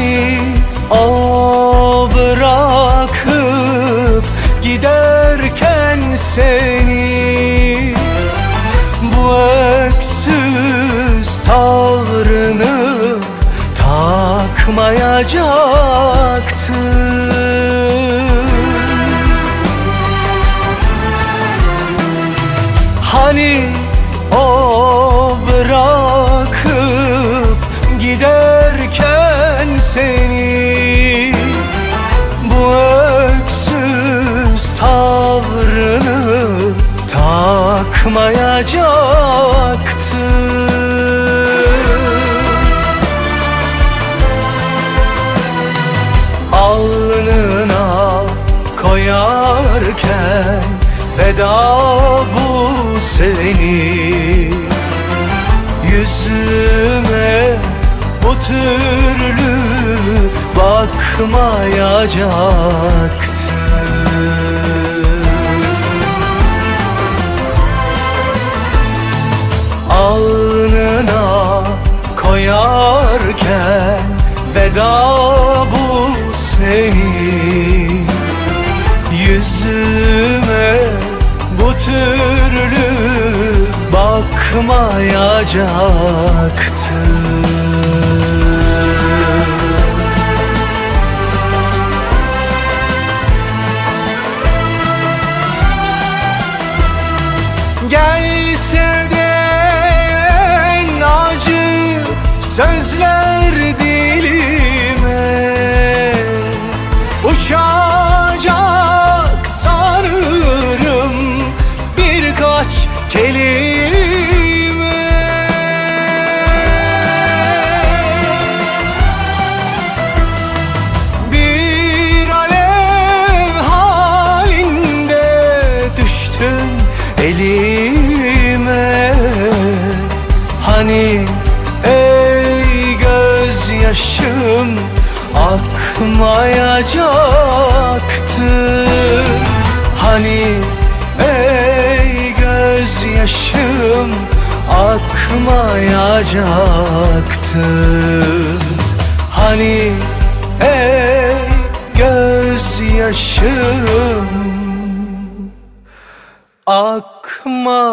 Hani o bırakıp giderken seni. Bu öksüz tavrını takmayacaktın Hani takmayacaktın Alnına koyarken veda bu seni. Yüzüme bu türlü bakmayacaktın veda bu seni Yüzüme bu türlü bakmayacaktın Gelse de acı sözler kelime Bir alev halinde düştün elime. Hani ey gözyaşım akmayacaktı. Hani gözyaşım akmayacaktı. Hani ey gözyaşım akmayacaktı